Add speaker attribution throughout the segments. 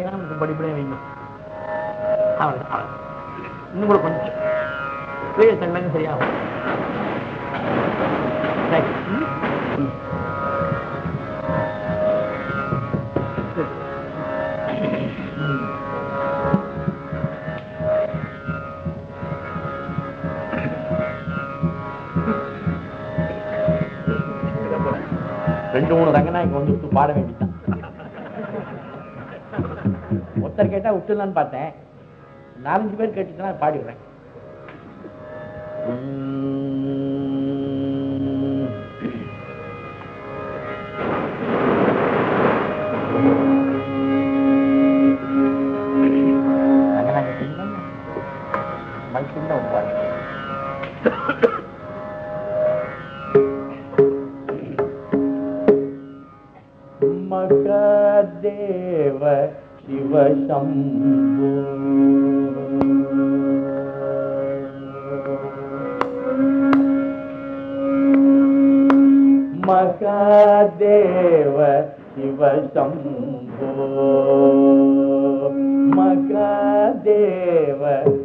Speaker 1: ஏன் படிப்படியே வைங்க? இன்னும் கூட கொஞ்சம். கீழே தள்ளங்க சரியாகும். ரெண்டு மூணு ரங்கநாயகம் வந்து பாட வேண்டியதான் ஒருத்தர் கேட்டா விட்டுலான்னு பார்த்தேன். நாலஞ்சு பேர் கேட்டுச்சுன்னா பாடிடுறேன். ரங்கநாயகம் மகதேவ शिव शम्भो शिवशम्भो। Shiv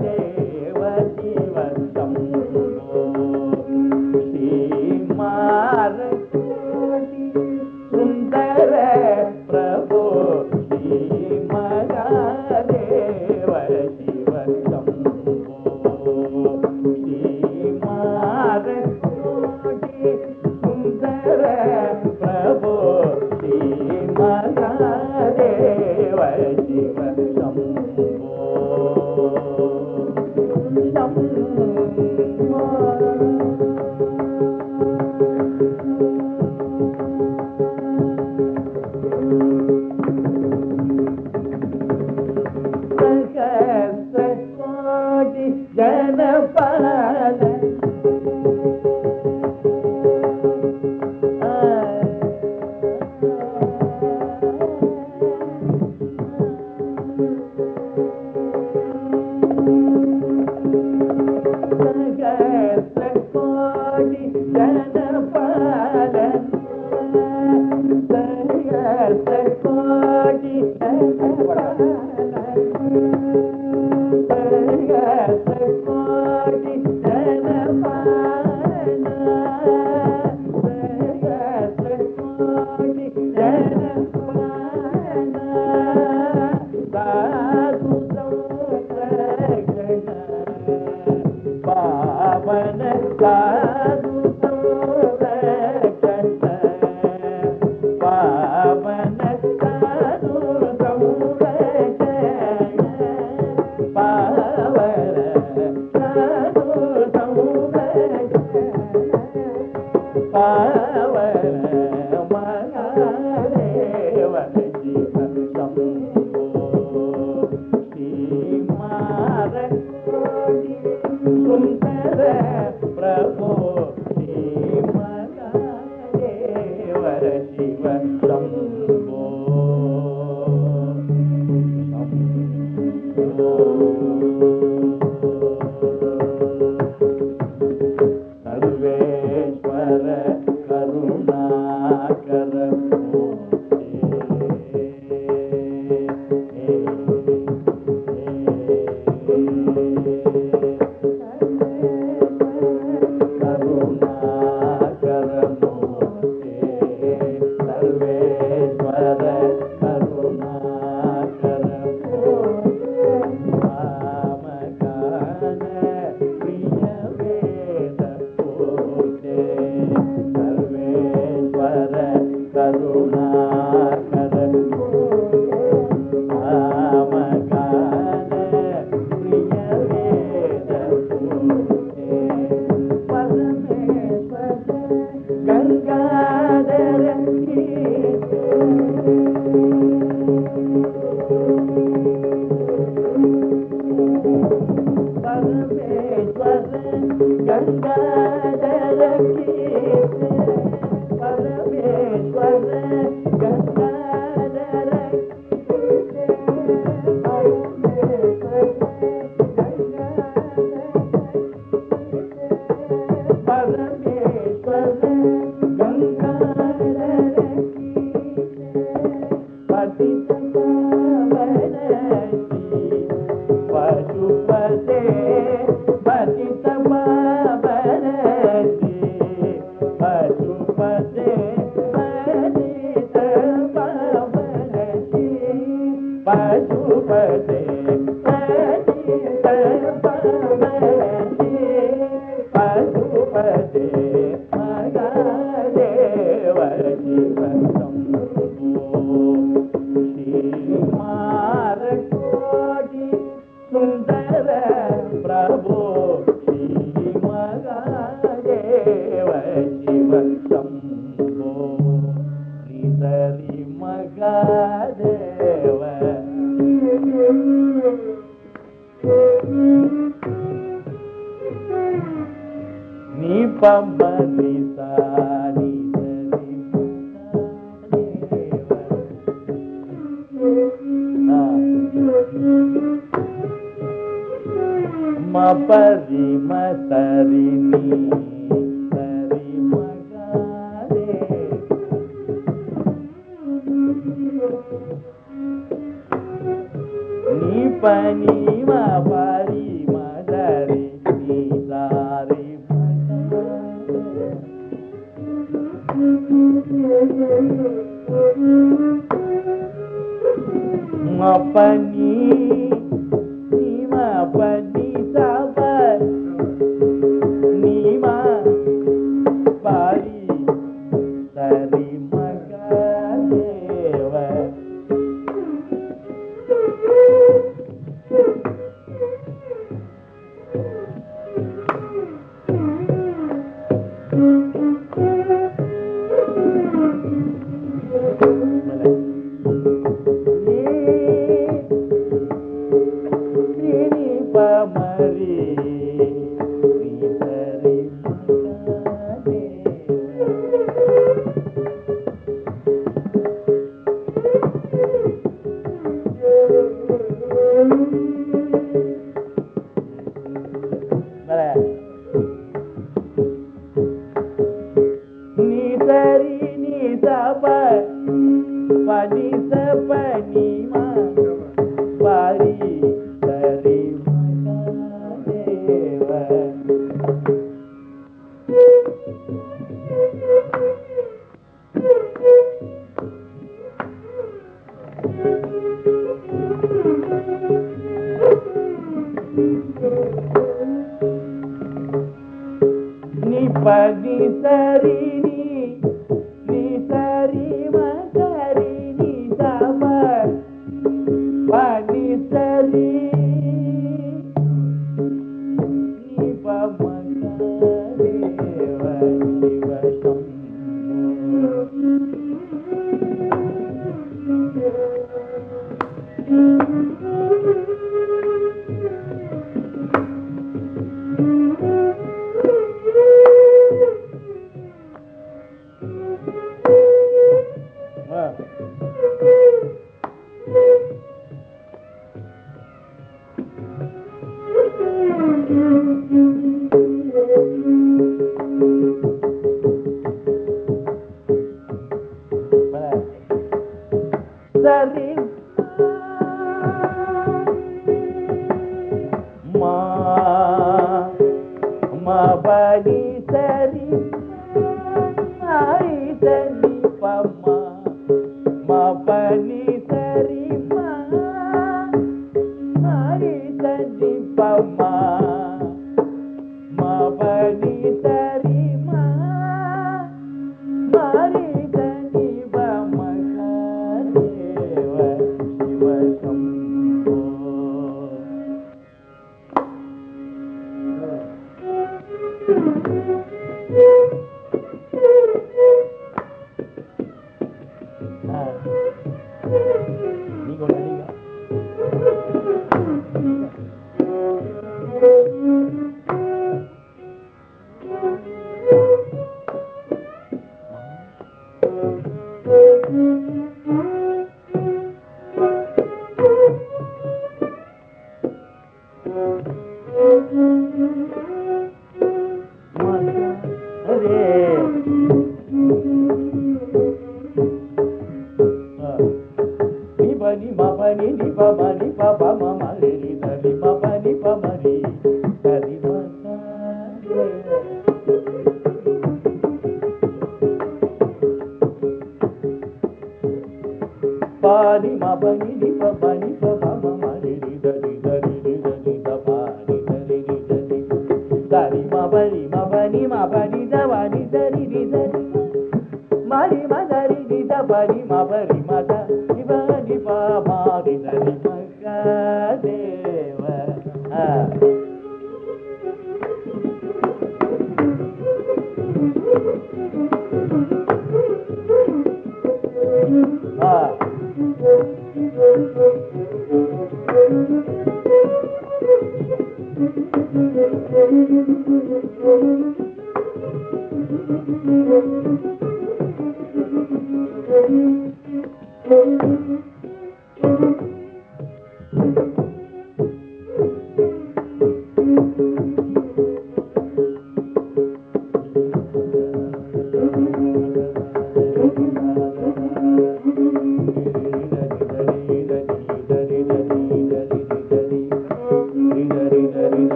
Speaker 1: Shri Thank you. त పరి మరిని సరి మగారే నీ పని మా పరి మదరి నీ సారి మా పని ಸರಿನಿ heard me. మని ని ప మని ప ప మ మ లి రి ద ని ప ప ని ప మ రి. ద ని మ స ప ని మ ప ని ని ప ప ని ప ప మ మ లి రి ద ని ద ని రి ద ని ద ప ని ద ని రి ద ని ద ని మ ప ని మ ప ని మ ప ని ద వ ని ద ని రి ద ని మ రి మ ద రి ని ద ప ని మ ప రి Thank you.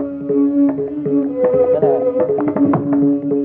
Speaker 1: cái này.